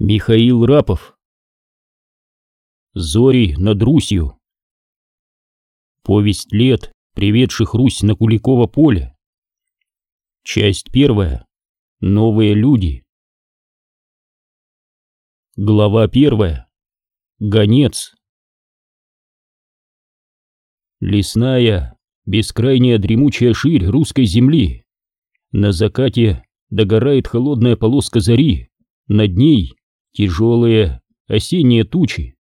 Михаил Рапов. Зори над Русью. Повесть лет, приведших Русь на Куликово поле. Часть первая. Новые люди. Глава первая. Гонец. Лесная, бескрайняя дремучая ширь русской земли. На закате догорает холодная полоска зари, над ней тяжелые осенние тучи.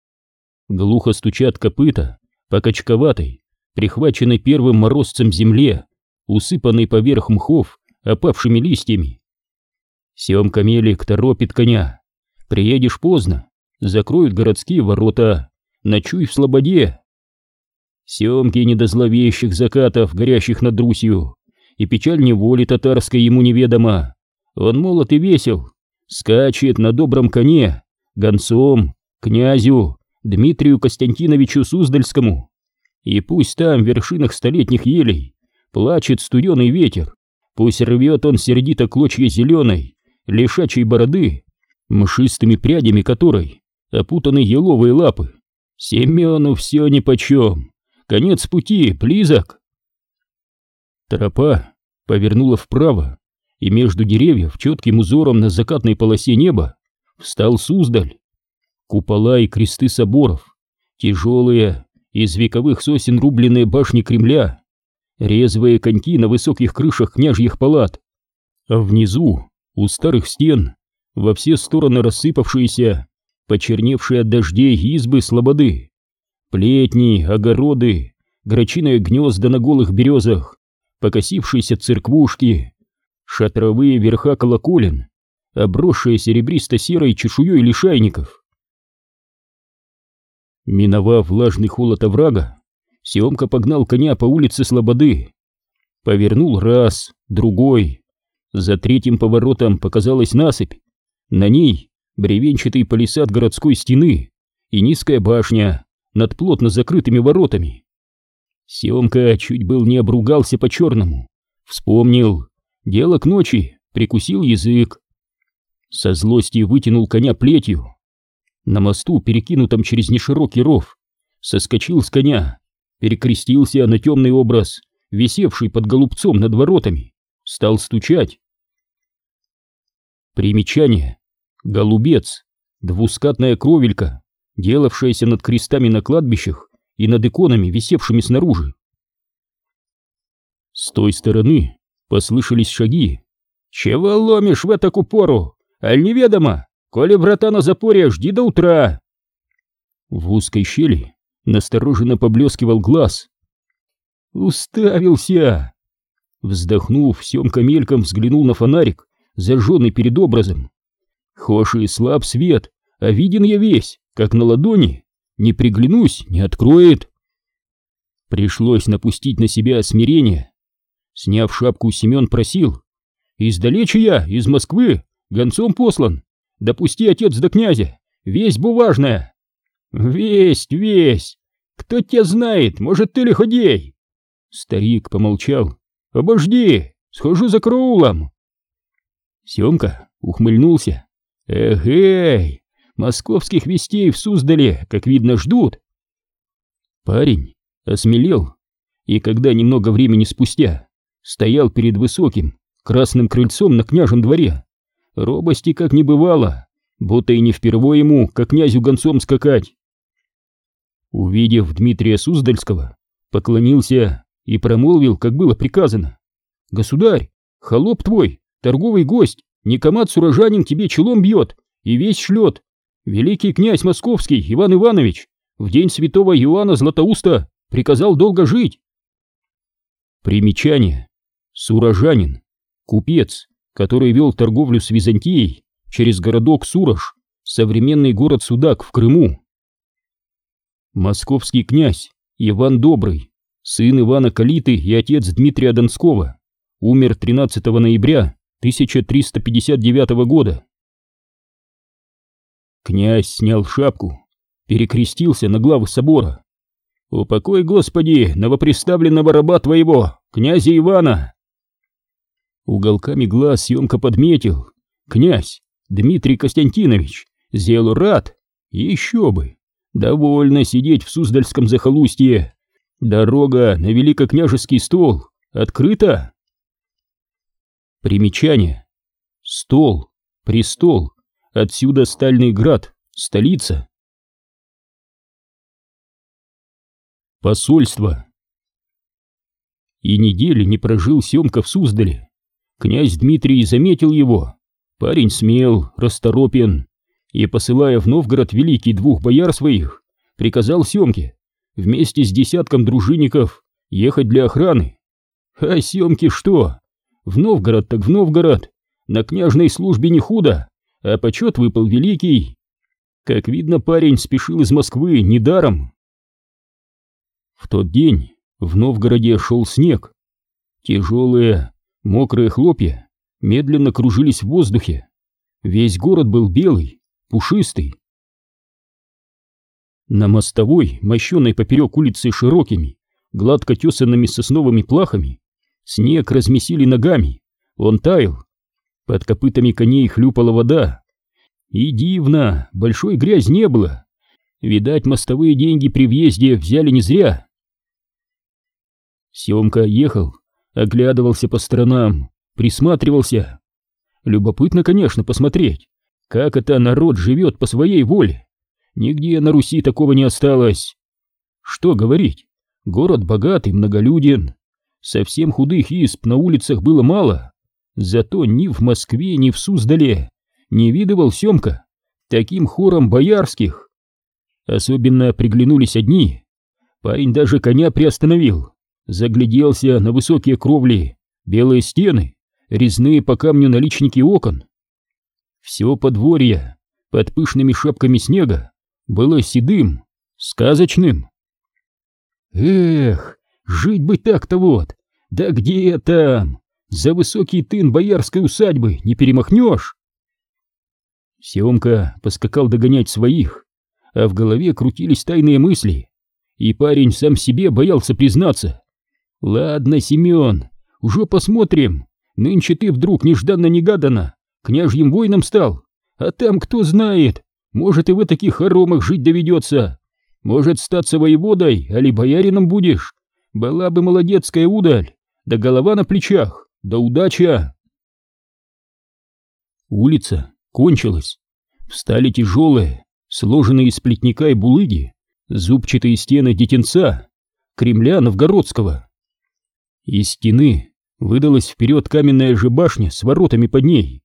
Глухо стучат копыта по качковатой, прихваченной первым морозцем земле, усыпанной поверх мхов опавшими листьями. Семка Мелик торопит коня. Приедешь поздно, закроют городские ворота, ночуй в слободе. Семки не до зловещих закатов, горящих над Русью, и печаль неволи татарской ему неведома. Он молод и весел, скачет на добром коне, гонцом, князю, Дмитрию Константиновичу Суздальскому. И пусть там, в вершинах столетних елей, плачет студеный ветер, пусть рвет он сердито клочья зеленой, лишачей бороды, мшистыми прядями которой опутаны еловые лапы. Семену все нипочем. Конец пути близок. Тропа повернула вправо, и между деревьев четким узором на закатной полосе неба встал Суздаль. Купола и кресты соборов, тяжелые, из вековых сосен рубленные башни Кремля, резвые коньки на высоких крышах княжьих палат, а внизу, у старых стен, во все стороны рассыпавшиеся, почерневшие от дождей избы слободы. Плетни, огороды, грачиные гнезда на голых березах, покосившиеся церквушки, шатровые верха колоколен, обросшие серебристо-серой чешуей лишайников. Миновав влажный холод оврага, Семка погнал коня по улице Слободы. Повернул раз, другой. За третьим поворотом показалась насыпь. На ней бревенчатый палисад городской стены и низкая башня, над плотно закрытыми воротами. Семка чуть был не обругался по-черному. Вспомнил. Дело к ночи. Прикусил язык. Со злости вытянул коня плетью. На мосту, перекинутом через неширокий ров, соскочил с коня, перекрестился на темный образ, висевший под голубцом над воротами, стал стучать. Примечание. Голубец. Двускатная кровелька, делавшаяся над крестами на кладбищах и над иконами, висевшими снаружи. С той стороны послышались шаги. «Чего ломишь в эту пору? Аль неведомо? Коли врата на запоре, жди до утра!» В узкой щели настороженно поблескивал глаз. «Уставился!» Вздохнув, Семка мельком взглянул на фонарик, зажженный перед образом. Хошь и слаб свет, а виден я весь как на ладони, не приглянусь, не откроет. Пришлось напустить на себя смирение. Сняв шапку, Семен просил. «Издалече я, из Москвы, гонцом послан. Допусти, отец до князя, весть бумажная». «Весть, весть! Кто тебя знает, может, ты лиходей?» Старик помолчал. «Обожди, схожу за караулом». Семка ухмыльнулся. «Эх-эй, Московских вестей в Суздале, как видно, ждут. Парень осмелел, и когда немного времени спустя стоял перед высоким красным крыльцом на княжем дворе, робости как не бывало, будто и не впервые ему, как князю гонцом скакать. Увидев Дмитрия Суздальского, поклонился и промолвил, как было приказано. «Государь, холоп твой, торговый гость, Никомат Суражанин тебе челом бьет и весь шлет, Великий князь московский Иван Иванович в день святого Иоанна Златоуста приказал долго жить. Примечание. Сурожанин. Купец, который вел торговлю с Византией через городок Сурож, современный город Судак в Крыму. Московский князь Иван Добрый, сын Ивана Калиты и отец Дмитрия Донского, умер 13 ноября 1359 года. Князь снял шапку, перекрестился на главы собора. «Упокой, Господи, новоприставленного раба твоего, князя Ивана!» Уголками глаз съемка подметил. Князь Дмитрий Константинович Зел рад, еще бы. Довольно сидеть в Суздальском захолустье. Дорога на великокняжеский стол открыта. Примечание. Стол, престол, отсюда Стальный град, столица. Посольство. И недели не прожил Семка в Суздале. Князь Дмитрий заметил его. Парень смел, расторопен, и, посылая в Новгород великий двух бояр своих, приказал Семке вместе с десятком дружинников ехать для охраны. А Семке что? В Новгород так в Новгород, на княжной службе не худо, а почет выпал великий. Как видно, парень спешил из Москвы недаром. В тот день в Новгороде шел снег. Тяжелые, мокрые хлопья медленно кружились в воздухе. Весь город был белый, пушистый. На мостовой, мощенной поперек улицы широкими, гладко тесанными сосновыми плахами, снег размесили ногами, он таял. Под копытами коней хлюпала вода. И дивно, большой грязь не было. Видать, мостовые деньги при въезде взяли не зря. Семка ехал, оглядывался по сторонам, присматривался. Любопытно, конечно, посмотреть, как это народ живет по своей воле. Нигде на Руси такого не осталось. Что говорить, город богатый, многолюден. Совсем худых исп на улицах было мало. Зато ни в Москве, ни в Суздале не видывал Семка таким хором боярских. Особенно приглянулись одни. Парень даже коня приостановил загляделся на высокие кровли, белые стены, резные по камню наличники окон. Все подворье под пышными шапками снега было седым, сказочным. Эх, жить бы так-то вот, да где там, за высокий тын боярской усадьбы не перемахнешь. Семка поскакал догонять своих, а в голове крутились тайные мысли, и парень сам себе боялся признаться. «Ладно, Семен, уже посмотрим. Нынче ты вдруг нежданно-негаданно княжьим воином стал, а там кто знает, может и в таких хоромах жить доведется. Может, статься воеводой, али боярином будешь. Была бы молодецкая удаль, да голова на плечах, да удача!» Улица кончилась. Встали тяжелые, сложенные из плетника и булыги, зубчатые стены детенца, Кремля Новгородского. Из стены выдалась вперед каменная же башня с воротами под ней.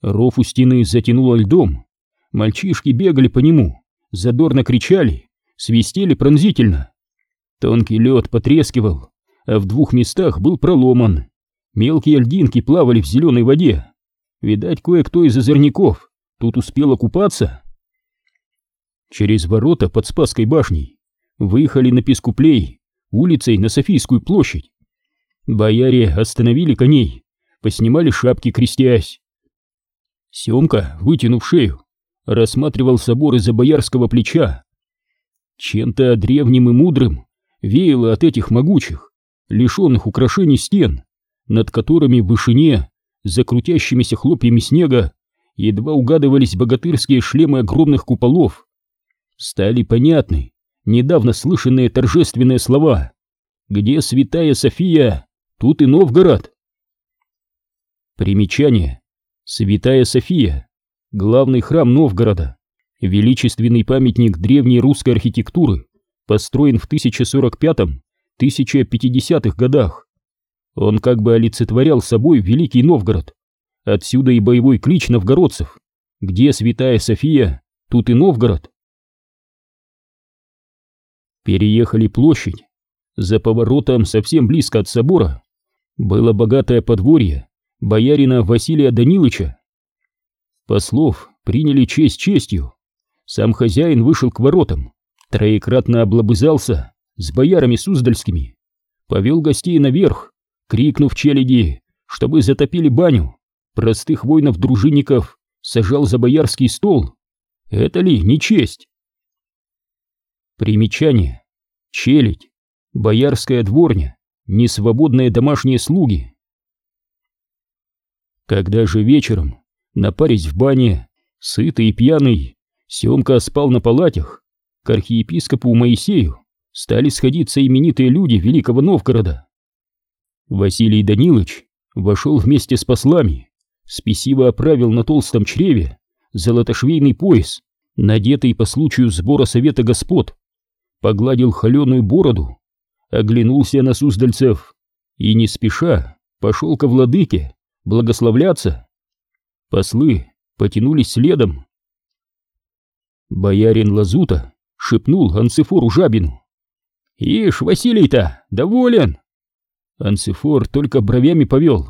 Ров у стены затянуло льдом. Мальчишки бегали по нему, задорно кричали, свистели пронзительно. Тонкий лед потрескивал, а в двух местах был проломан. Мелкие льдинки плавали в зеленой воде. Видать, кое-кто из озорников тут успел окупаться. Через ворота под Спасской башней выехали на Пескуплей, улицей на Софийскую площадь. Бояре остановили коней, поснимали шапки, крестясь. Семка, вытянув шею, рассматривал собор из-за боярского плеча. Чем-то древним и мудрым веяло от этих могучих, лишенных украшений стен, над которыми в вышине, за крутящимися хлопьями снега, едва угадывались богатырские шлемы огромных куполов. Стали понятны недавно слышанные торжественные слова «Где святая София?» Тут и Новгород. Примечание. Святая София. Главный храм Новгорода. Величественный памятник древней русской архитектуры, построен в 1045-1050-х годах. Он как бы олицетворял собой Великий Новгород. Отсюда и боевой клич новгородцев. Где Святая София, тут и Новгород. Переехали площадь. За поворотом совсем близко от собора было богатое подворье боярина Василия Данилыча. Послов приняли честь честью. Сам хозяин вышел к воротам, троекратно облобызался с боярами суздальскими, повел гостей наверх, крикнув челяди, чтобы затопили баню, простых воинов-дружинников сажал за боярский стол. Это ли не честь? Примечание. Челядь. Боярская дворня несвободные домашние слуги. Когда же вечером, напарясь в бане, Сытый и пьяный, Семка спал на палатях. К архиепископу Моисею стали сходиться именитые люди Великого Новгорода. Василий Данилович вошел вместе с послами, спесиво оправил на толстом чреве золотошвейный пояс, надетый по случаю сбора совета господ, погладил холеную бороду, оглянулся на суздальцев и не спеша пошел ко владыке благословляться. Послы потянулись следом. Боярин Лазута шепнул Анцифору Жабину. «Ишь, Василий-то доволен!» Анцифор только бровями повел.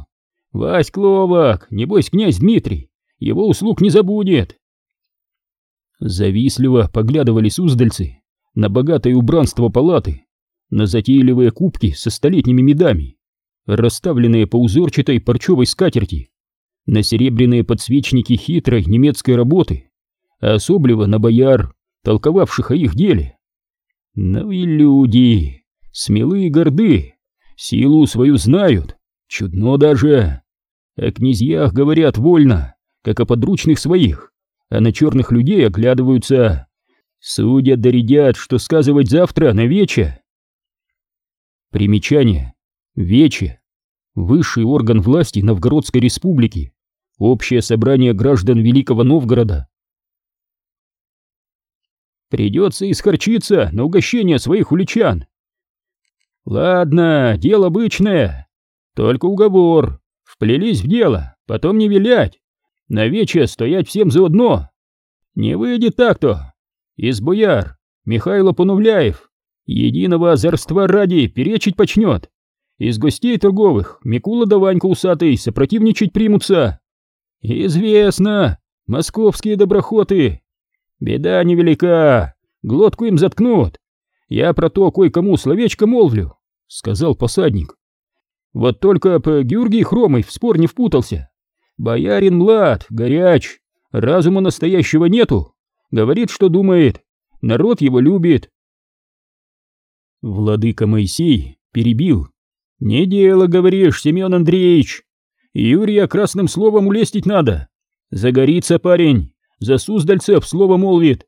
«Вась Кловак, небось князь Дмитрий, его услуг не забудет!» Завистливо поглядывали суздальцы на богатое убранство палаты, на затейливые кубки со столетними медами, расставленные по узорчатой парчевой скатерти, на серебряные подсвечники хитрой немецкой работы, особливо на бояр, толковавших о их деле. Ну и люди, смелые и горды, силу свою знают, чудно даже. О князьях говорят вольно, как о подручных своих, а на черных людей оглядываются. Судят доредят, что сказывать завтра на вече. Примечание. Вече. Высший орган власти Новгородской республики. Общее собрание граждан Великого Новгорода. Придется исхорчиться на угощение своих уличан. Ладно, дело обычное. Только уговор. Вплелись в дело, потом не вилять. На вече стоять всем заодно. Не выйдет так-то. Из бояр Михайло Понувляев единого озорства ради перечить почнет. Из гостей торговых Микула да Ванька усатый сопротивничать примутся. Известно, московские доброхоты Беда невелика, глотку им заткнут. Я про то кое-кому словечко молвлю, сказал посадник. Вот только по Георгий Хромой в спор не впутался. Боярин млад, горяч, разума настоящего нету. Говорит, что думает, народ его любит. Владыка Моисей перебил. «Не дело, говоришь, Семен Андреевич. Юрия красным словом улестить надо. Загорится парень, за Суздальцев слово молвит.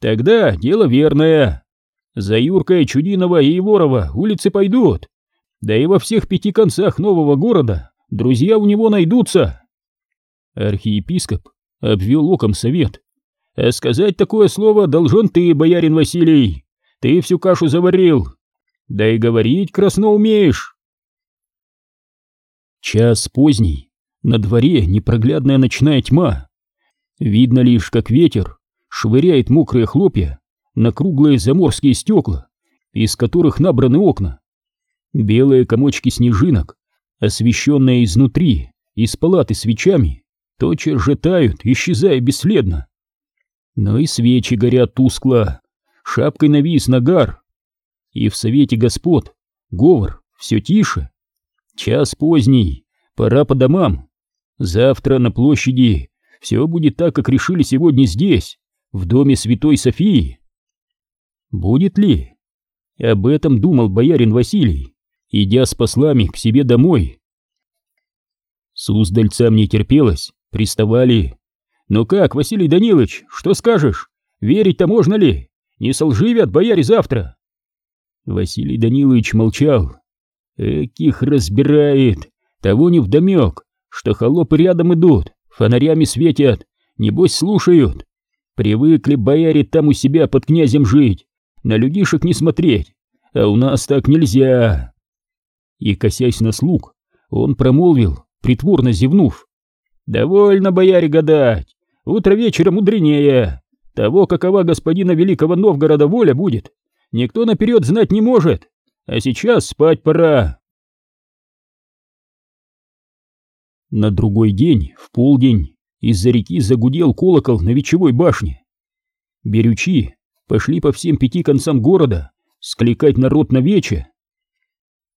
Тогда дело верное. За Юркой Чудинова и Еворова улицы пойдут. Да и во всех пяти концах нового города друзья у него найдутся. Архиепископ обвел оком совет. А сказать такое слово должен ты, боярин Василий. Ты всю кашу заварил. Да и говорить красно умеешь. Час поздний. На дворе непроглядная ночная тьма. Видно лишь, как ветер швыряет мокрые хлопья на круглые заморские стекла, из которых набраны окна. Белые комочки снежинок, освещенные изнутри, из палаты свечами, тотчас же тают, исчезая бесследно. Но и свечи горят тускло, шапкой навис нагар. И в совете господ говор все тише. Час поздний, пора по домам. Завтра на площади все будет так, как решили сегодня здесь, в доме Святой Софии. Будет ли? Об этом думал боярин Василий, идя с послами к себе домой. Суздальцам не терпелось, приставали. «Ну как, Василий Данилович, что скажешь? Верить-то можно ли? Не солживят бояре завтра!» Василий Данилович молчал. Эких разбирает, того не вдомек, что холопы рядом идут, фонарями светят, небось слушают. Привыкли бояре там у себя под князем жить, на людишек не смотреть, а у нас так нельзя. И, косясь на слуг, он промолвил, притворно зевнув. «Довольно, бояре, гадать, утро вечера мудренее. Того, какова господина Великого Новгорода воля будет, никто наперед знать не может, а сейчас спать пора». На другой день, в полдень, из-за реки загудел колокол на вечевой башне. Берючи пошли по всем пяти концам города скликать народ на вече.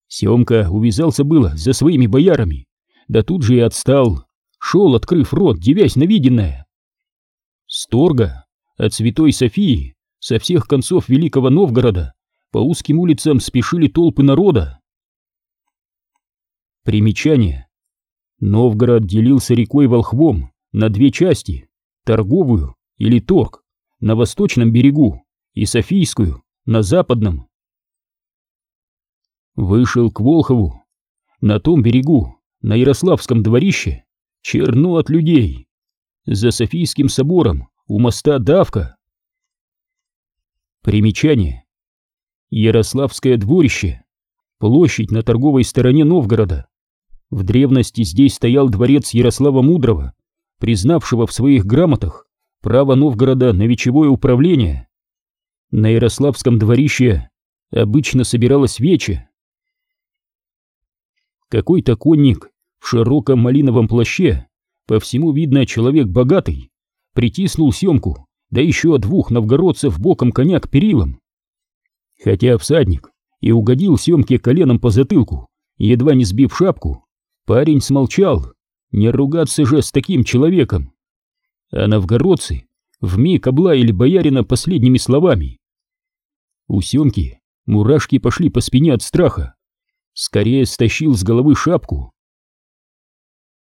Семка увязался было за своими боярами, да тут же и отстал, шел, открыв рот, девясь на виденное. Сторга от Святой Софии со всех концов Великого Новгорода по узким улицам спешили толпы народа. Примечание. Новгород делился рекой Волхвом на две части, торговую или торг на восточном берегу и Софийскую на западном. Вышел к Волхову. На том берегу, на Ярославском дворище, черно от людей. За Софийским собором у моста давка. Примечание. Ярославское дворище. Площадь на торговой стороне Новгорода. В древности здесь стоял дворец Ярослава Мудрого, признавшего в своих грамотах право Новгорода на вечевое управление. На Ярославском дворище обычно собиралась вече. Какой-то конник в широком малиновом плаще, по всему видно человек богатый, притиснул семку, да еще двух новгородцев боком коня к перилам. Хотя всадник и угодил семке коленом по затылку, едва не сбив шапку, парень смолчал, не ругаться же с таким человеком. А новгородцы вмиг облаяли боярина последними словами. У Семки мурашки пошли по спине от страха. Скорее стащил с головы шапку